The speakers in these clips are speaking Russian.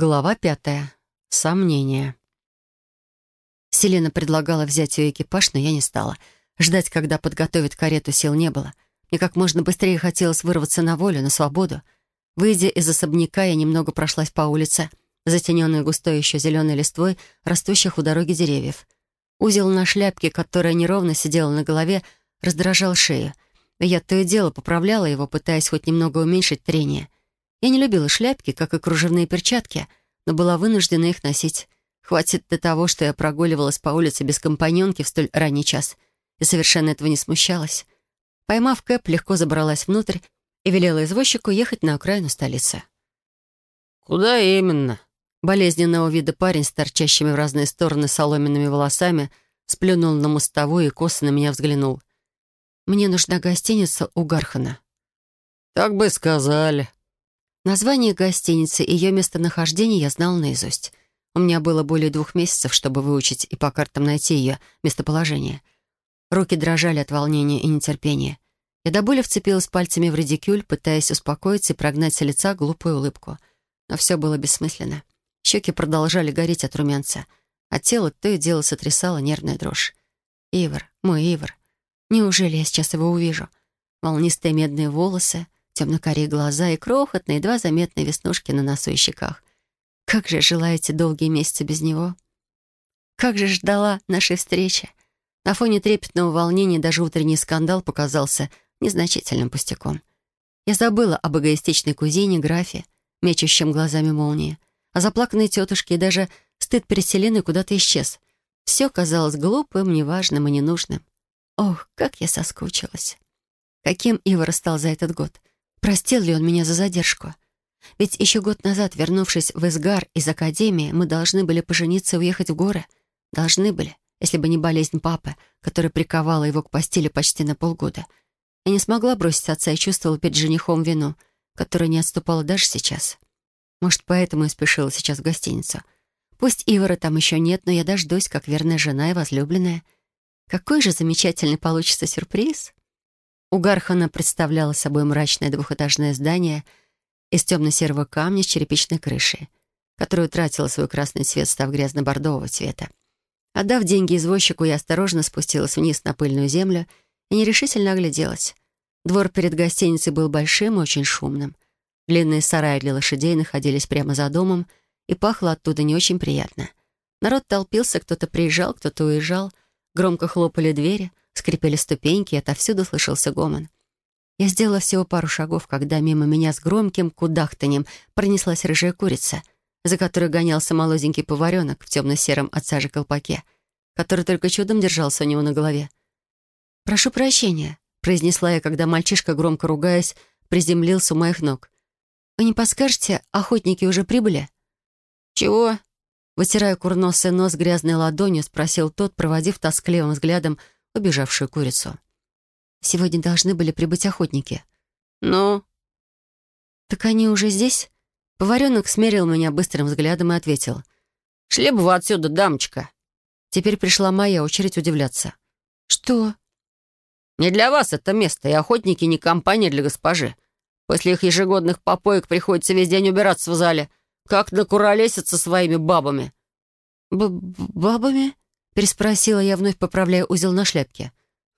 Глава пятая. Сомнения. Селена предлагала взять ее экипаж, но я не стала. Ждать, когда подготовит карету, сил не было. Мне как можно быстрее хотелось вырваться на волю, на свободу. Выйдя из особняка, я немного прошлась по улице, затененной густой еще зеленой листвой, растущих у дороги деревьев. Узел на шляпке, которая неровно сидела на голове, раздражал шею. Я то и дело поправляла его, пытаясь хоть немного уменьшить трение — я не любила шляпки, как и кружевные перчатки, но была вынуждена их носить. Хватит до того, что я прогуливалась по улице без компаньонки в столь ранний час и совершенно этого не смущалась. Поймав Кэп, легко забралась внутрь и велела извозчику ехать на окраину столицы. «Куда именно?» Болезненного вида парень с торчащими в разные стороны соломенными волосами сплюнул на мостовую и косо на меня взглянул. «Мне нужна гостиница у Гархана». «Так бы сказали», Название гостиницы и ее местонахождение я знал наизусть. У меня было более двух месяцев, чтобы выучить и по картам найти ее местоположение. Руки дрожали от волнения и нетерпения. Я до боли вцепилась пальцами в редикюль, пытаясь успокоиться и прогнать с лица глупую улыбку. Но все было бессмысленно. Щеки продолжали гореть от румянца, а тело то и дело сотрясало нервная дрожь. Ивар, мой Ивар. Неужели я сейчас его увижу? Волнистые медные волосы — темно-карие глаза и крохотные, едва заметные веснушки на носу и щеках. Как же жила эти долгие месяцы без него? Как же ждала нашей встречи? На фоне трепетного волнения даже утренний скандал показался незначительным пустяком. Я забыла об эгоистичной кузине, графе, мечущем глазами молнии, о заплаканной тетушке и даже стыд перед Селеной куда-то исчез. Все казалось глупым, неважным и ненужным. Ох, как я соскучилась. Каким Ивар стал за этот год? Простил ли он меня за задержку? Ведь еще год назад, вернувшись в Изгар из академии, мы должны были пожениться и уехать в горы. Должны были, если бы не болезнь папы, которая приковала его к постели почти на полгода. Я не смогла бросить отца и чувствовала перед женихом вину, которая не отступала даже сейчас. Может, поэтому и спешила сейчас в гостиницу. Пусть Ивара там еще нет, но я дождусь, как верная жена и возлюбленная. Какой же замечательный получится сюрприз! У Гархана представляло собой мрачное двухэтажное здание из темно-серого камня с черепичной крышей, которое утратило свой красный цвет, став грязно-бордового цвета. Отдав деньги извозчику, я осторожно спустилась вниз на пыльную землю и нерешительно огляделась. Двор перед гостиницей был большим и очень шумным. Длинные сараи для лошадей находились прямо за домом, и пахло оттуда не очень приятно. Народ толпился, кто-то приезжал, кто-то уезжал, громко хлопали двери — Скрипели ступеньки, и отовсюду слышался гомон. Я сделала всего пару шагов, когда мимо меня с громким кудахтанем пронеслась рыжая курица, за которой гонялся молоденький поваренок в темно-сером от сажи колпаке, который только чудом держался у него на голове. «Прошу прощения», — произнесла я, когда мальчишка, громко ругаясь, приземлился у моих ног. «Вы не подскажете, охотники уже прибыли?» «Чего?» Вытирая курносый нос грязной ладонью, спросил тот, проводив тоскливым взглядом убежавшую курицу. «Сегодня должны были прибыть охотники». «Ну?» «Так они уже здесь?» Поваренок смерил меня быстрым взглядом и ответил. «Шли бы вы отсюда, дамочка!» Теперь пришла моя очередь удивляться. «Что?» «Не для вас это место, и охотники не компания для госпожи. После их ежегодных попоек приходится весь день убираться в зале. Как накуролеситься своими бабами». Б «Бабами?» Переспросила я, вновь поправляя узел на шляпке.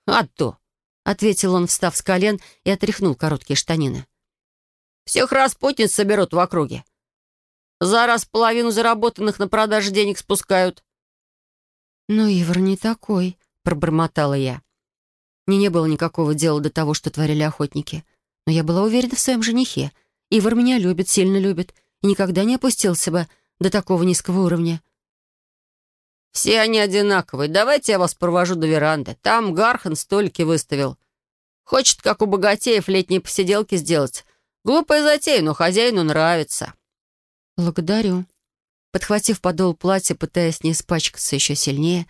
«А то!» — ответил он, встав с колен и отряхнул короткие штанины. «Всех распутниц соберут в округе. За раз половину заработанных на продаже денег спускают». «Но Ивар не такой», — пробормотала я. Мне не было никакого дела до того, что творили охотники. Но я была уверена в своем женихе. Ивар меня любит, сильно любит, и никогда не опустился бы до такого низкого уровня. «Все они одинаковые. Давайте я вас провожу до веранды. Там Гархан столики выставил. Хочет, как у богатеев, летние посиделки сделать. Глупая затея, но хозяину нравится». «Благодарю». Подхватив подол платья, пытаясь не испачкаться еще сильнее,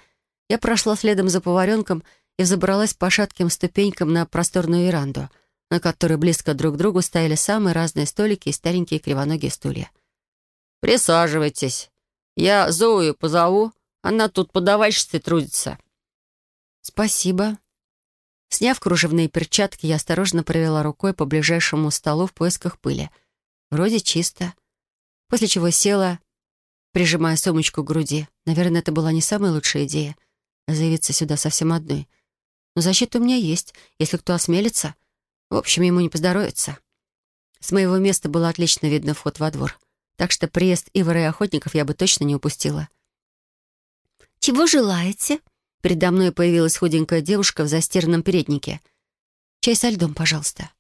я прошла следом за поваренком и забралась по шатким ступенькам на просторную веранду, на которой близко друг к другу стояли самые разные столики и старенькие кривоногие стулья. «Присаживайтесь. Я Зою позову, она тут подавальщицей трудится». «Спасибо». Сняв кружевные перчатки, я осторожно провела рукой по ближайшему столу в поисках пыли. Вроде чисто. после чего села, прижимая сумочку к груди. Наверное, это была не самая лучшая идея — заявиться сюда совсем одной. Но защита у меня есть, если кто осмелится. В общем, ему не поздоровится. С моего места было отлично видно вход во двор, так что приезд Ивара и охотников я бы точно не упустила. «Чего желаете?» Передо мной появилась худенькая девушка в застиранном переднике. «Чай со льдом, пожалуйста».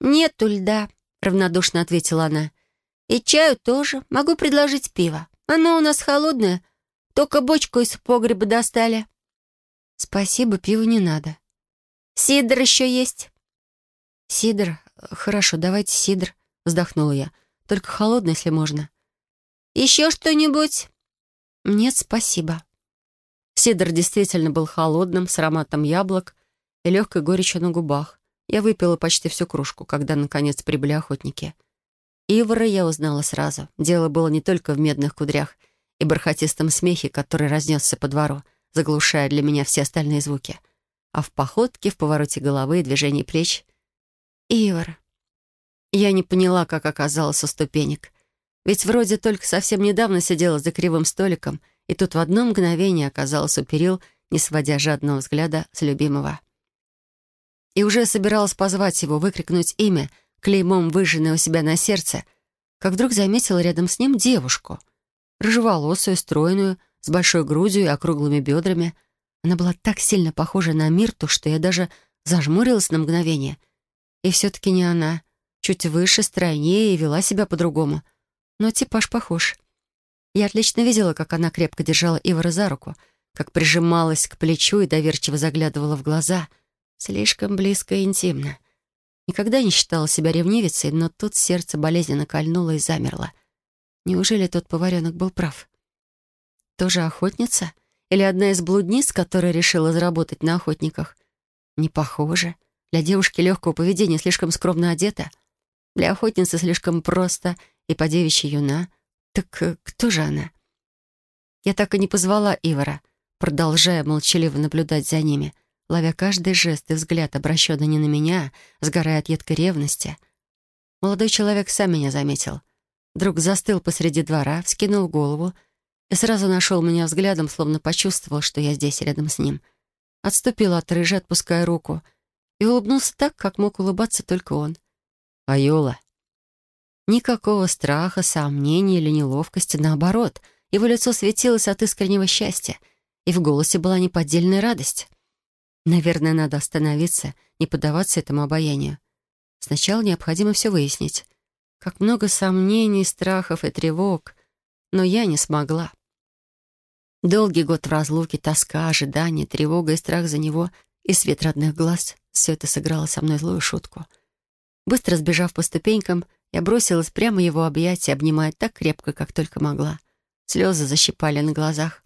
«Нету льда», — равнодушно ответила она. «И чаю тоже. Могу предложить пиво. Оно у нас холодное. Только бочку из погреба достали». «Спасибо, пива не надо». «Сидр еще есть». «Сидр? Хорошо, давайте сидр», — вздохнула я. «Только холодный, если можно». «Еще что-нибудь?» «Нет, спасибо». Сидр действительно был холодным, с ароматом яблок и легкой горечью на губах. Я выпила почти всю кружку, когда, наконец, прибыли охотники. Ивара я узнала сразу. Дело было не только в медных кудрях и бархатистом смехе, который разнесся по двору, заглушая для меня все остальные звуки, а в походке, в повороте головы и движении плеч. Ивар. Я не поняла, как оказалась у ступенек. Ведь вроде только совсем недавно сидела за кривым столиком — и тут в одно мгновение оказалась у перил, не сводя жадного взгляда с любимого. И уже собиралась позвать его, выкрикнуть имя, клеймом выжженное у себя на сердце, как вдруг заметила рядом с ним девушку. Рыжеволосую, стройную, с большой грудью и округлыми бедрами. Она была так сильно похожа на Мирту, что я даже зажмурилась на мгновение. И все-таки не она. Чуть выше, стройнее и вела себя по-другому. Но типаж похож. Я отлично видела, как она крепко держала Ивара за руку, как прижималась к плечу и доверчиво заглядывала в глаза. Слишком близко и интимно. Никогда не считала себя ревнивицей, но тут сердце болезненно кольнуло и замерло. Неужели тот поваренок был прав? Тоже охотница? Или одна из блудниц, которая решила заработать на охотниках? Не похоже. Для девушки легкого поведения слишком скромно одета. Для охотницы слишком просто и по девичьи юна — так э, кто же она? Я так и не позвала Ивара, продолжая молчаливо наблюдать за ними, ловя каждый жест и взгляд, обращенный не на меня, сгорая от едкой ревности. Молодой человек сам меня заметил. Вдруг застыл посреди двора, вскинул голову и сразу нашел меня взглядом, словно почувствовал, что я здесь, рядом с ним. Отступил от рыжи, отпуская руку, и улыбнулся так, как мог улыбаться только он. «Айола», Никакого страха, сомнений или неловкости, наоборот. Его лицо светилось от искреннего счастья, и в голосе была неподдельная радость. Наверное, надо остановиться, не поддаваться этому обаянию. Сначала необходимо все выяснить. Как много сомнений, страхов и тревог. Но я не смогла. Долгий год в разлуке, тоска, ожидание, тревога и страх за него и свет родных глаз — все это сыграло со мной злую шутку. Быстро сбежав по ступенькам, я бросилась прямо в его объятия, обнимая так крепко, как только могла. Слезы защипали на глазах.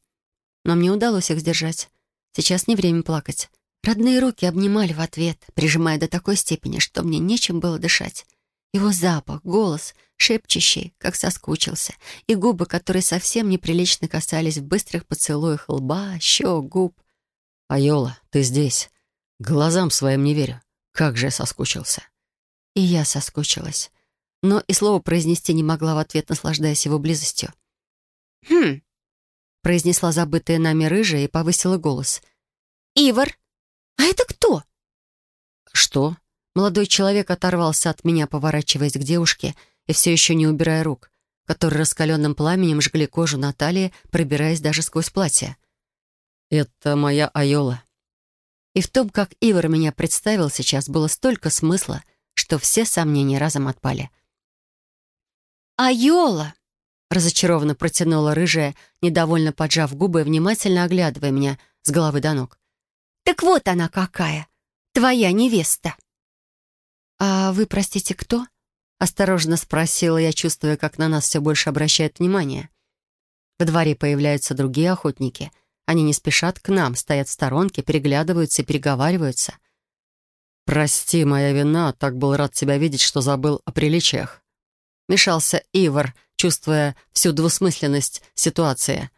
Но мне удалось их сдержать. Сейчас не время плакать. Родные руки обнимали в ответ, прижимая до такой степени, что мне нечем было дышать. Его запах, голос, шепчущий, как соскучился, и губы, которые совсем неприлично касались в быстрых поцелуях лба, щек, губ. «Айола, ты здесь. Глазам своим не верю. Как же я соскучился». И я соскучилась но и слова произнести не могла в ответ, наслаждаясь его близостью. «Хм», — произнесла забытая нами рыжая и повысила голос. «Ивар, а это кто?» «Что?» Молодой человек оторвался от меня, поворачиваясь к девушке и все еще не убирая рук, которые раскаленным пламенем жгли кожу на талии, пробираясь даже сквозь платье. «Это моя Айола». И в том, как Ивар меня представил сейчас, было столько смысла, что все сомнения разом отпали — «Айола!» — разочарованно протянула рыжая, недовольно поджав губы и внимательно оглядывая меня с головы до ног. «Так вот она какая! Твоя невеста!» «А вы, простите, кто?» — осторожно спросила я, чувствуя, как на нас все больше обращают внимание. Во дворе появляются другие охотники. Они не спешат к нам, стоят в сторонке, переглядываются и переговариваются. «Прости, моя вина, так был рад тебя видеть, что забыл о приличиях». Мешался Ивар, чувствуя всю двусмысленность ситуации.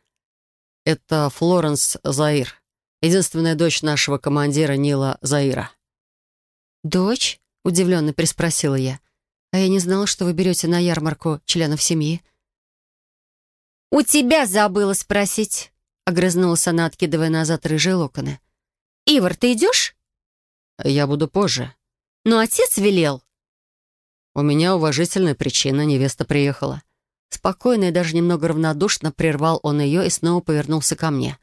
«Это Флоренс Заир, единственная дочь нашего командира Нила Заира». «Дочь?» — удивленно приспросила я. А я не знала, что вы берете на ярмарку членов семьи. «У тебя забыла спросить», — огрызнулась она, откидывая назад рыжие локоны. «Ивар, ты идешь?» «Я буду позже». «Но отец велел». «У меня уважительная причина, невеста приехала». Спокойно и даже немного равнодушно прервал он ее и снова повернулся ко мне.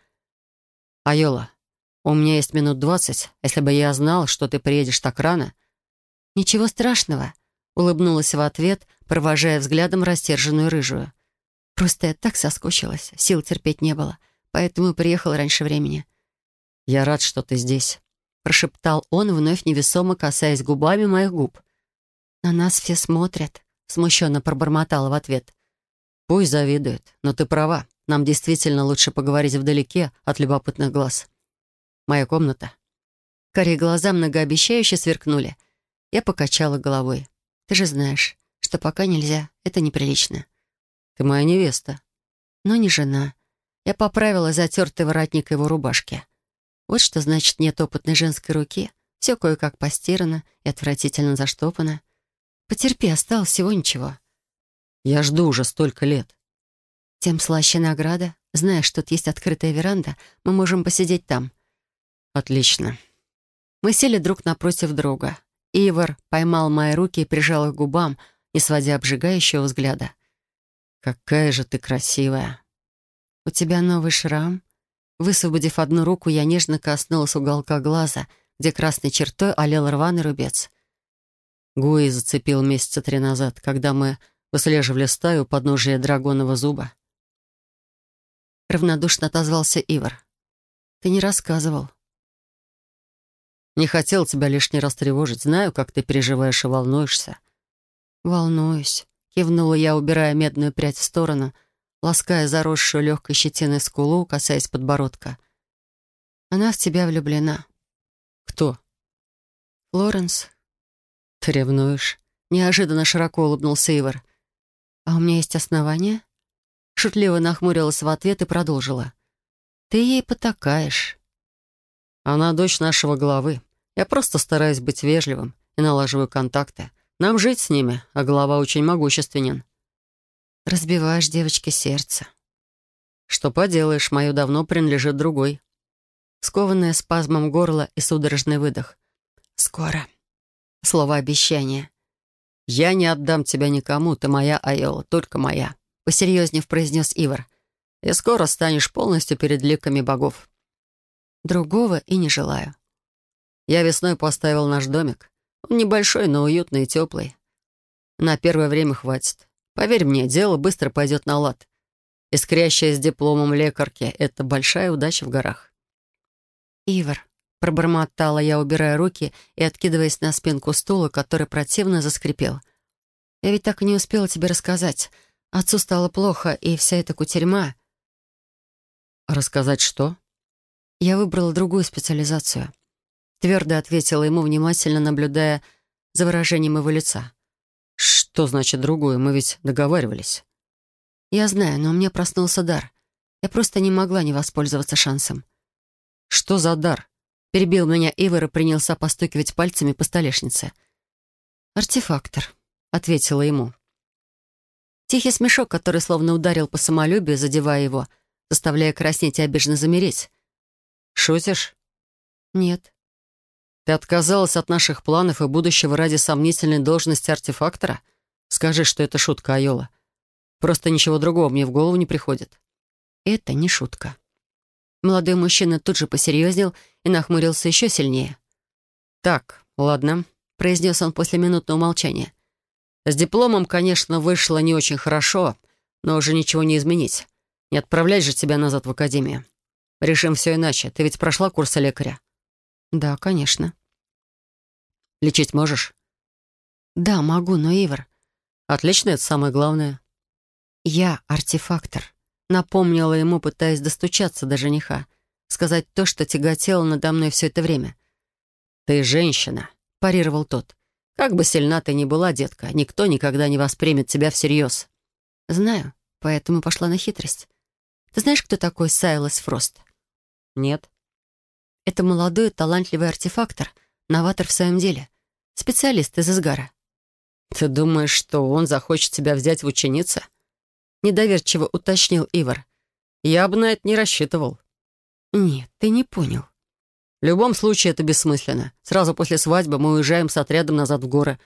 «Айола, у меня есть минут двадцать. Если бы я знал, что ты приедешь так рано...» «Ничего страшного», — улыбнулась в ответ, провожая взглядом растерженную рыжую. «Просто я так соскучилась, сил терпеть не было, поэтому приехал раньше времени». «Я рад, что ты здесь», — прошептал он, вновь невесомо касаясь губами моих губ. «На нас все смотрят», — смущенно пробормотала в ответ. «Пусть завидует, но ты права. Нам действительно лучше поговорить вдалеке от любопытных глаз. Моя комната». Карие глаза многообещающе сверкнули. Я покачала головой. «Ты же знаешь, что пока нельзя. Это неприлично». «Ты моя невеста». «Но не жена». Я поправила затертый воротник его рубашки. Вот что значит нет опытной женской руки. Все кое-как постирано и отвратительно заштопано. Потерпи, осталось всего ничего. Я жду уже столько лет. Тем слаще награда. Знаешь, тут есть открытая веранда, мы можем посидеть там. Отлично. Мы сели друг напротив друга. Ивар поймал мои руки и прижал их к губам, не сводя обжигающего взгляда. «Какая же ты красивая!» «У тебя новый шрам?» Высвободив одну руку, я нежно коснулась уголка глаза, где красной чертой олел рваный рубец. Гуи зацепил месяца три назад, когда мы выслеживали стаю у подножия драгонового зуба. Равнодушно отозвался Ивар. «Ты не рассказывал». «Не хотел тебя лишний раз тревожить. Знаю, как ты переживаешь и волнуешься». «Волнуюсь», — кивнула я, убирая медную прядь в сторону, лаская заросшую легкой щетиной скулу, касаясь подбородка. «Она в тебя влюблена». «Кто?» «Флоренс». «Ты ревнуешь?» Неожиданно широко улыбнулся Ивар. «А у меня есть основания?» Шутливо нахмурилась в ответ и продолжила. «Ты ей потакаешь». «Она дочь нашего главы. Я просто стараюсь быть вежливым и налаживаю контакты. Нам жить с ними, а глава очень могущественен». «Разбиваешь девочке сердце». «Что поделаешь, мое давно принадлежит другой». Скованная спазмом горла и судорожный выдох. «Скоро». Слово обещания. «Я не отдам тебя никому, ты моя, Айола, только моя», — посерьезнев произнес Ивар. «И скоро станешь полностью перед ликами богов». «Другого и не желаю». Я весной поставил наш домик. Он небольшой, но уютный и теплый. На первое время хватит. Поверь мне, дело быстро пойдет на лад. Искрящая с дипломом лекарки — это большая удача в горах. «Ивар, Пробормотала я, убирая руки и откидываясь на спинку стула, который противно заскрипел. «Я ведь так и не успела тебе рассказать. Отцу стало плохо, и вся эта кутерьма...» «Рассказать что?» «Я выбрала другую специализацию». Твердо ответила ему, внимательно наблюдая за выражением его лица. «Что значит другую? Мы ведь договаривались». «Я знаю, но у меня проснулся дар. Я просто не могла не воспользоваться шансом». «Что за дар?» Перебил меня Ивар и принялся постукивать пальцами по столешнице. «Артефактор», — ответила ему. Тихий смешок, который словно ударил по самолюбию, задевая его, заставляя краснеть и обиженно замереть. «Шутишь?» «Нет». «Ты отказалась от наших планов и будущего ради сомнительной должности артефактора? Скажи, что это шутка, Айола. Просто ничего другого мне в голову не приходит». «Это не шутка». Молодой мужчина тут же посерьезнел и нахмурился еще сильнее. «Так, ладно», — произнес он после минутного молчания. «С дипломом, конечно, вышло не очень хорошо, но уже ничего не изменить. Не отправлять же тебя назад в академию. Решим все иначе. Ты ведь прошла курсы лекаря?» «Да, конечно». «Лечить можешь?» «Да, могу, но, Ивар...» «Отлично, это самое главное». «Я артефактор», — напомнила ему, пытаясь достучаться до жениха сказать то, что тяготело надо мной все это время. «Ты женщина», — парировал тот. «Как бы сильна ты ни была, детка, никто никогда не воспримет тебя всерьез». «Знаю, поэтому пошла на хитрость. Ты знаешь, кто такой Сайлас Фрост?» «Нет». «Это молодой, талантливый артефактор, новатор в своем деле, специалист из Изгара». «Ты думаешь, что он захочет тебя взять в ученицы?» Недоверчиво уточнил Ивар. «Я бы на это не рассчитывал». «Нет, ты не понял». «В любом случае это бессмысленно. Сразу после свадьбы мы уезжаем с отрядом назад в горы.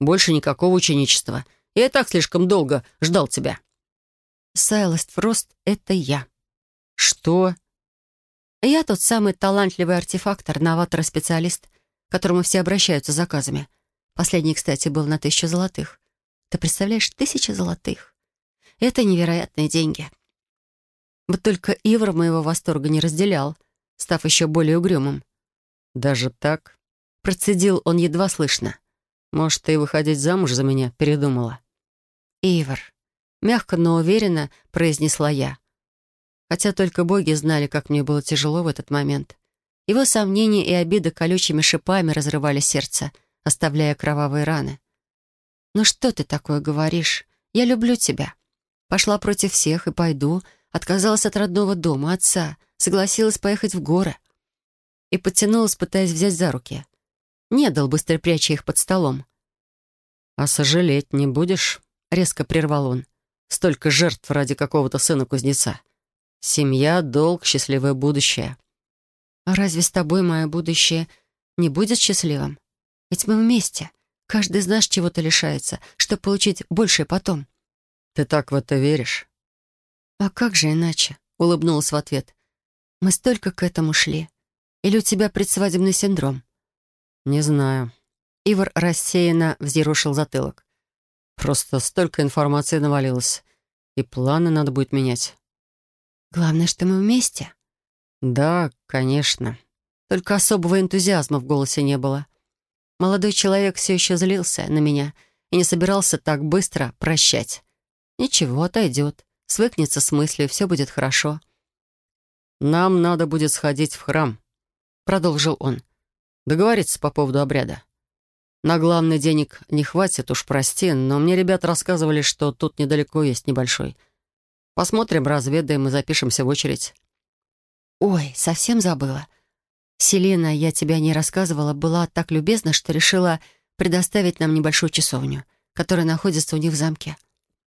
Больше никакого ученичества. Я и так слишком долго ждал тебя». «Сайлост Фрост — это я». «Что?» «Я тот самый талантливый артефактор, новатор и специалист, к которому все обращаются с заказами. Последний, кстати, был на тысячу золотых. Ты представляешь, тысяча золотых? Это невероятные деньги. Вот только Ивр моего восторга не разделял, став еще более угрюмым. «Даже так?» Процедил он едва слышно. «Может, ты выходить замуж за меня передумала?» «Ивр», — мягко, но уверенно произнесла я. Хотя только боги знали, как мне было тяжело в этот момент. Его сомнения и обиды колючими шипами разрывали сердце — оставляя кровавые раны. «Ну что ты такое говоришь? Я люблю тебя. Пошла против всех и пойду. Отказалась от родного дома, отца. Согласилась поехать в горы». И подтянулась, пытаясь взять за руки. Не дал, быстро пряча их под столом. «А сожалеть не будешь?» — резко прервал он. «Столько жертв ради какого-то сына кузнеца. Семья, долг, счастливое будущее». «А разве с тобой мое будущее не будет счастливым?» Ведь мы вместе. Каждый из нас чего-то лишается, чтобы получить большее потом». «Ты так в это веришь?» «А как же иначе?» — улыбнулась в ответ. «Мы столько к этому шли. Или у тебя предсвадебный синдром?» «Не знаю». Ивар рассеянно взъерушил затылок. «Просто столько информации навалилось. И планы надо будет менять». «Главное, что мы вместе?» «Да, конечно». Только особого энтузиазма в голосе не было. Молодой человек все еще злился на меня и не собирался так быстро прощать. Ничего, отойдет, свыкнется с мыслью, все будет хорошо. «Нам надо будет сходить в храм», — продолжил он. «Договориться по поводу обряда. На главный денег не хватит, уж прости, но мне ребята рассказывали, что тут недалеко есть небольшой. Посмотрим, разведаем и запишемся в очередь». «Ой, совсем забыла. Селена, я тебя не рассказывала, была так любезна, что решила предоставить нам небольшую часовню, которая находится у них в замке.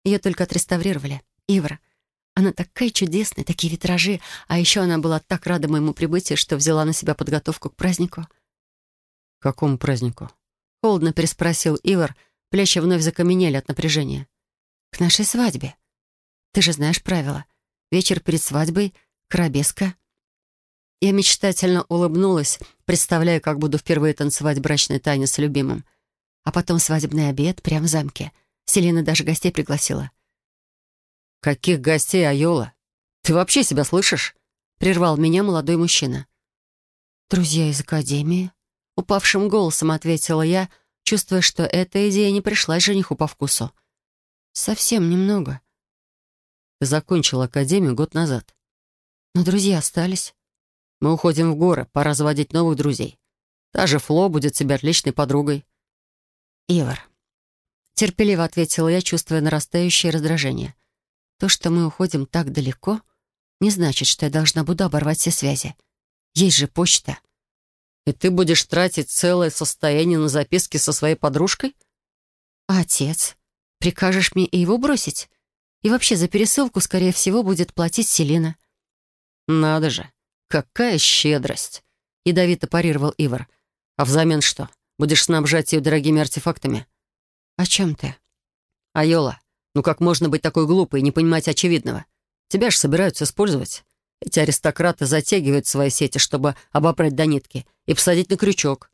Ее только отреставрировали. Ивра. Она такая чудесная, такие витражи, а еще она была так рада моему прибытию, что взяла на себя подготовку к празднику. «Какому празднику?» Холодно переспросил Ивар, плечи вновь закаменели от напряжения. «К нашей свадьбе. Ты же знаешь правила. Вечер перед свадьбой — карабеска, я мечтательно улыбнулась, представляя, как буду впервые танцевать брачный танец с любимым. А потом свадебный обед прямо в замке. Селена даже гостей пригласила. «Каких гостей, Айола? Ты вообще себя слышишь?» Прервал меня молодой мужчина. «Друзья из академии?» Упавшим голосом ответила я, чувствуя, что эта идея не пришлась жениху по вкусу. «Совсем немного». «Ты закончил академию год назад». «Но друзья остались». Мы уходим в горы, пора заводить новых друзей. Та же Фло будет тебе отличной подругой». «Ивар», — терпеливо ответила я, чувствуя нарастающее раздражение. «То, что мы уходим так далеко, не значит, что я должна буду оборвать все связи. Есть же почта». «И ты будешь тратить целое состояние на записки со своей подружкой?» «А отец? Прикажешь мне и его бросить? И вообще за пересылку, скорее всего, будет платить Селина». «Надо же. «Какая щедрость!» — ядовито парировал Ивар. «А взамен что? Будешь снабжать ее дорогими артефактами?» «О чем ты?» «Айола, ну как можно быть такой глупой и не понимать очевидного? Тебя же собираются использовать. Эти аристократы затягивают свои сети, чтобы обопрать до нитки и посадить на крючок».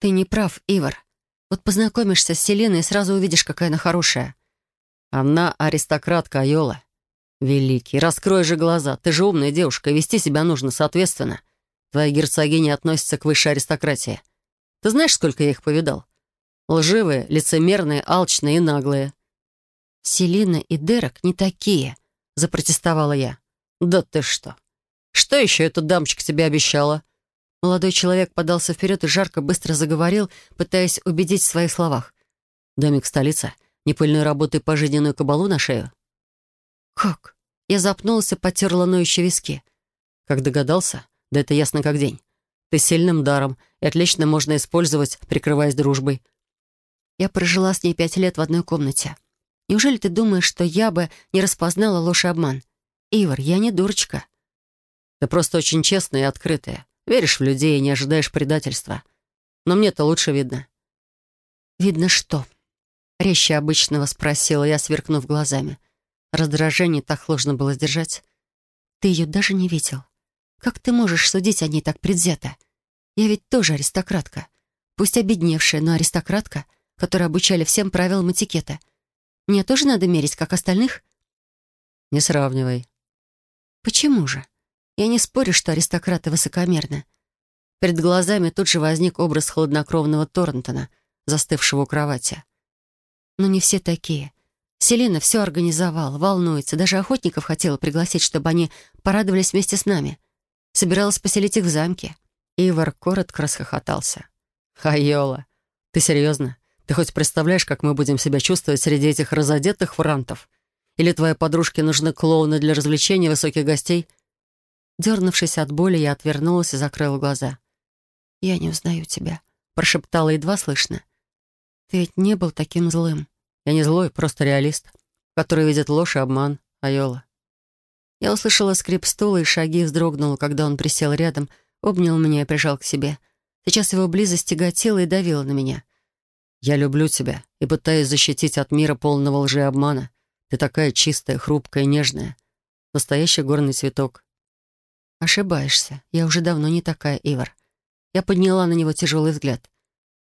«Ты не прав, Ивар. Вот познакомишься с Селеной и сразу увидишь, какая она хорошая». «Она аристократка, Айола. «Великий, раскрой же глаза. Ты же умная девушка, вести себя нужно соответственно. Твоя герцогиня относится к высшей аристократии. Ты знаешь, сколько я их повидал? Лживые, лицемерные, алчные и наглые». «Селина и Дерек не такие», — запротестовала я. «Да ты что? Что еще эта дамочка тебе обещала?» Молодой человек подался вперед и жарко быстро заговорил, пытаясь убедить в своих словах. «Домик столица, непыльную работу и пожизненную кабалу на шею. «Как?» Я запнулся, потерла ноющие виски. «Как догадался? Да это ясно как день. Ты сильным даром, и отлично можно использовать, прикрываясь дружбой». Я прожила с ней пять лет в одной комнате. Неужели ты думаешь, что я бы не распознала ложь и обман? Ивар, я не дурочка. Ты просто очень честная и открытая. Веришь в людей и не ожидаешь предательства. Но мне-то лучше видно». «Видно что?» — резче обычного спросила я, сверкнув глазами. Раздражение так сложно было сдержать. «Ты ее даже не видел. Как ты можешь судить о ней так предвзято? Я ведь тоже аристократка. Пусть обедневшая, но аристократка, которая обучали всем правилам этикета. Мне тоже надо мерить, как остальных?» «Не сравнивай». «Почему же? Я не спорю, что аристократы высокомерны. Перед глазами тут же возник образ хладнокровного Торнтона, застывшего у кровати. Но не все такие. Селена все организовала, волнуется, даже охотников хотела пригласить, чтобы они порадовались вместе с нами. Собиралась поселить их в замке. Ивар коротко расхохотался. «Хайола, ты серьезно? Ты хоть представляешь, как мы будем себя чувствовать среди этих разодетых франтов? Или твоей подружке нужны клоуны для развлечения высоких гостей?» Дернувшись от боли, я отвернулась и закрыла глаза. «Я не узнаю тебя», — прошептала едва слышно. «Ты ведь не был таким злым». «Я не злой, просто реалист, который видит ложь и обман, Айола». Я услышала скрип стула и шаги вздрогнула, когда он присел рядом, обнял меня и прижал к себе. Сейчас его близость тяготела и давила на меня. «Я люблю тебя и пытаюсь защитить от мира полного лжи и обмана. Ты такая чистая, хрупкая, нежная. Настоящий горный цветок». «Ошибаешься. Я уже давно не такая, Ивар. Я подняла на него тяжелый взгляд.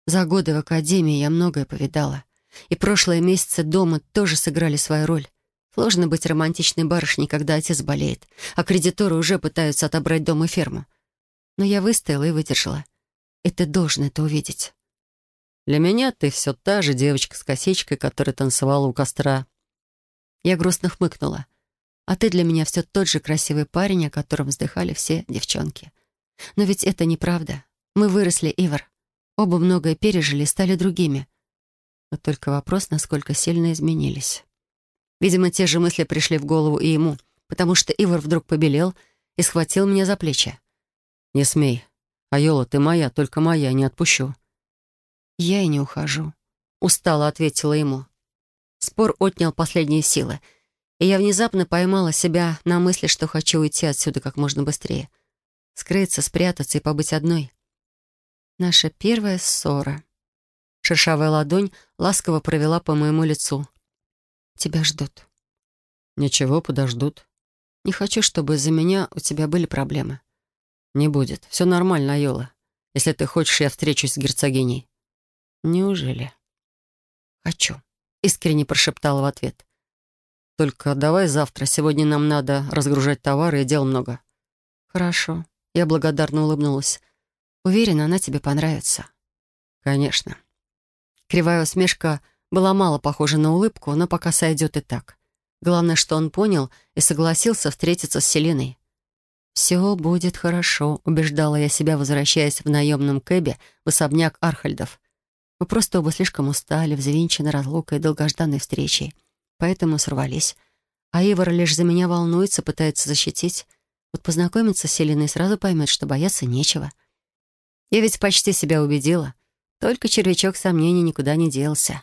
За годы в академии я многое повидала. И прошлые месяцы дома тоже сыграли свою роль. Сложно быть романтичной барышней, когда отец болеет, а кредиторы уже пытаются отобрать дом и ферму. Но я выстояла и выдержала. И ты должен это увидеть. Для меня ты все та же девочка с косичкой, которая танцевала у костра. Я грустно хмыкнула. А ты для меня все тот же красивый парень, о котором вздыхали все девчонки. Но ведь это неправда. Мы выросли, Ивар. Оба многое пережили и стали другими. Но только вопрос, насколько сильно изменились. Видимо, те же мысли пришли в голову и ему, потому что Ивар вдруг побелел и схватил меня за плечи. «Не смей. Айола, ты моя, только моя, не отпущу». «Я и не ухожу», — устало ответила ему. Спор отнял последние силы, и я внезапно поймала себя на мысли, что хочу уйти отсюда как можно быстрее. Скрыться, спрятаться и побыть одной. Наша первая ссора. Шершавая ладонь ласково провела по моему лицу. Тебя ждут. Ничего, подождут. Не хочу, чтобы из-за меня у тебя были проблемы. Не будет. Все нормально, Айола. Если ты хочешь, я встречусь с герцогиней. Неужели? Хочу. Искренне прошептала в ответ. Только давай завтра. Сегодня нам надо разгружать товары и дел много. Хорошо. Я благодарно улыбнулась. Уверена, она тебе понравится». «Конечно». Кривая усмешка была мало похожа на улыбку, но пока сойдет и так. Главное, что он понял и согласился встретиться с Селиной. «Все будет хорошо», — убеждала я себя, возвращаясь в наемном кэбе в особняк Архальдов. Мы просто оба слишком устали, взвинчены разлукой и долгожданной встречей. Поэтому сорвались. А Ивар лишь за меня волнуется, пытается защитить. Вот познакомиться с Селиной сразу поймет, что бояться нечего. Я ведь почти себя убедила. Только червячок сомнений никуда не делся.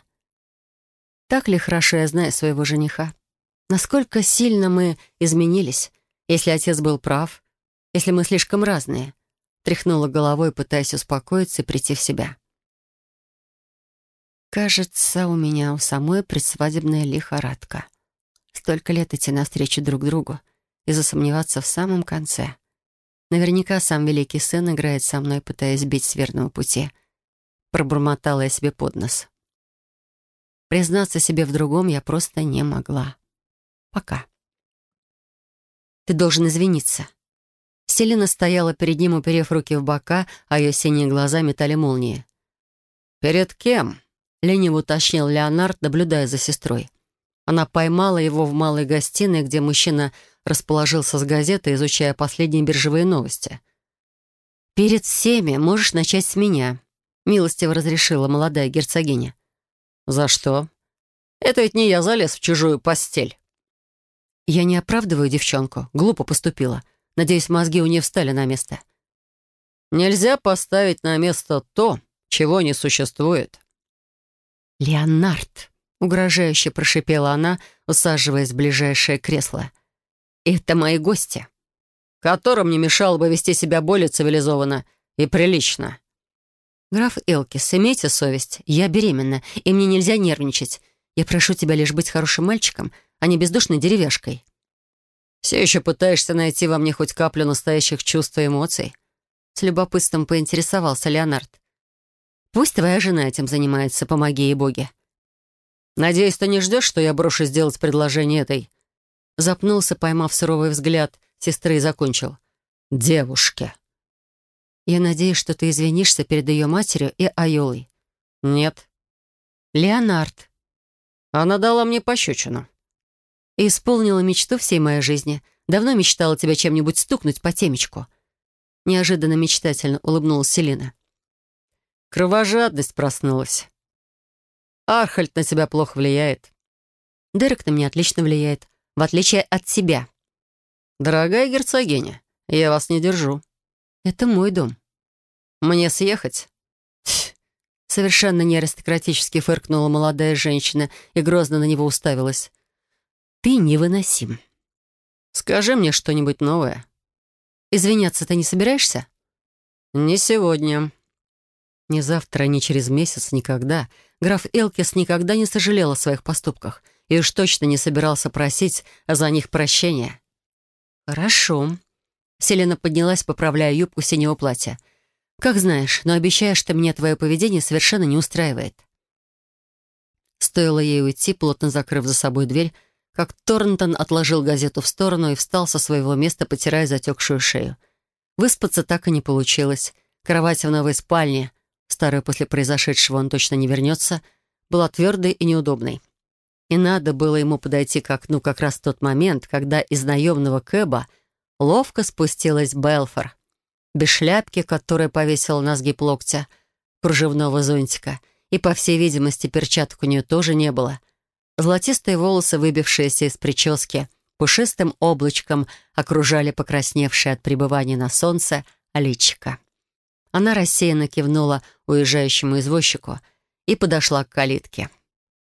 Так ли хорошо я знаю своего жениха? Насколько сильно мы изменились, если отец был прав, если мы слишком разные? Тряхнула головой, пытаясь успокоиться и прийти в себя. Кажется, у меня у самой предсвадебная лихорадка. Столько лет идти навстречу друг другу и засомневаться в самом конце. Наверняка сам великий сын играет со мной, пытаясь сбить с верного пути. Пробормотала я себе под нос. Признаться себе в другом я просто не могла. Пока. Ты должен извиниться. Селина стояла перед ним, уперев руки в бока, а ее синие глаза метали молнии. «Перед кем?» — лениво уточнил Леонард, наблюдая за сестрой. Она поймала его в малой гостиной, где мужчина расположился с газетой, изучая последние биржевые новости. «Перед всеми можешь начать с меня», — милостиво разрешила молодая герцогиня. «За что? Это ведь не я залез в чужую постель». «Я не оправдываю девчонку. Глупо поступила. Надеюсь, мозги у нее встали на место». «Нельзя поставить на место то, чего не существует». «Леонард!» — угрожающе прошипела она, усаживаясь в ближайшее кресло. «Это мои гости, которым не мешало бы вести себя более цивилизованно и прилично». «Граф Элкис, имейте совесть. Я беременна, и мне нельзя нервничать. Я прошу тебя лишь быть хорошим мальчиком, а не бездушной деревяшкой». «Все еще пытаешься найти во мне хоть каплю настоящих чувств и эмоций?» С любопытством поинтересовался Леонард. «Пусть твоя жена этим занимается, помоги ей, боги». «Надеюсь, ты не ждешь, что я брошу сделать предложение этой?» Запнулся, поймав суровый взгляд сестры и закончил. «Девушке». «Я надеюсь, что ты извинишься перед ее матерью и Айолой». «Нет». «Леонард». «Она дала мне пощечину». «И исполнила мечту всей моей жизни. Давно мечтала тебя чем-нибудь стукнуть по темечку». Неожиданно мечтательно улыбнулась Селина. Кровожадность проснулась. Архальд на тебя плохо влияет. Дерек на меня отлично влияет, в отличие от себя. Дорогая герцогиня, я вас не держу. Это мой дом. Мне съехать? Совершенно неаристократически фыркнула молодая женщина и грозно на него уставилась. «Ты невыносим». «Скажи мне что-нибудь новое». «Извиняться ты не собираешься?» «Не сегодня». Ни завтра, ни через месяц, никогда. Граф Элкис никогда не сожалел о своих поступках и уж точно не собирался просить за них прощения. «Хорошо». Селена поднялась, поправляя юбку синего платья. «Как знаешь, но обещаю, что меня твое поведение совершенно не устраивает». Стоило ей уйти, плотно закрыв за собой дверь, как Торнтон отложил газету в сторону и встал со своего места, потирая затекшую шею. Выспаться так и не получилось. Кровать в новой спальне, старую после произошедшего он точно не вернется, была твердой и неудобной. И надо было ему подойти к окну как раз в тот момент, когда из наемного кэба ловко спустилась Белфор. Без шляпки, которая повесила на сгиб локтя, кружевного зонтика, и, по всей видимости, перчаток у нее тоже не было. Золотистые волосы, выбившиеся из прически, пушистым облачком окружали покрасневшее от пребывания на солнце личико. Она рассеянно кивнула уезжающему извозчику и подошла к калитке.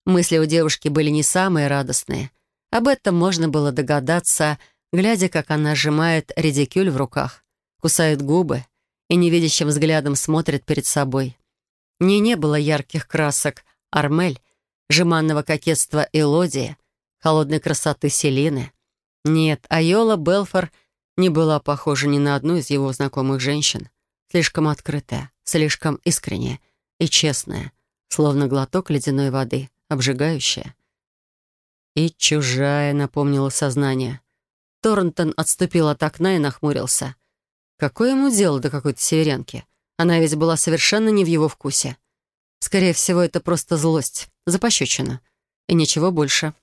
Мысли у девушки были не самые радостные. Об этом можно было догадаться, глядя, как она сжимает редикюль в руках, кусает губы и невидящим взглядом смотрит перед собой. В не было ярких красок Армель, жеманного кокетства Элодии, холодной красоты Селины. Нет, Айола Белфор не была похожа ни на одну из его знакомых женщин. Слишком открытая, слишком искренняя и честная, словно глоток ледяной воды, обжигающая. И чужая, напомнила сознание. Торнтон отступил от окна и нахмурился. Какое ему дело до какой-то северянки? Она ведь была совершенно не в его вкусе. Скорее всего, это просто злость, за пощечину. И ничего больше.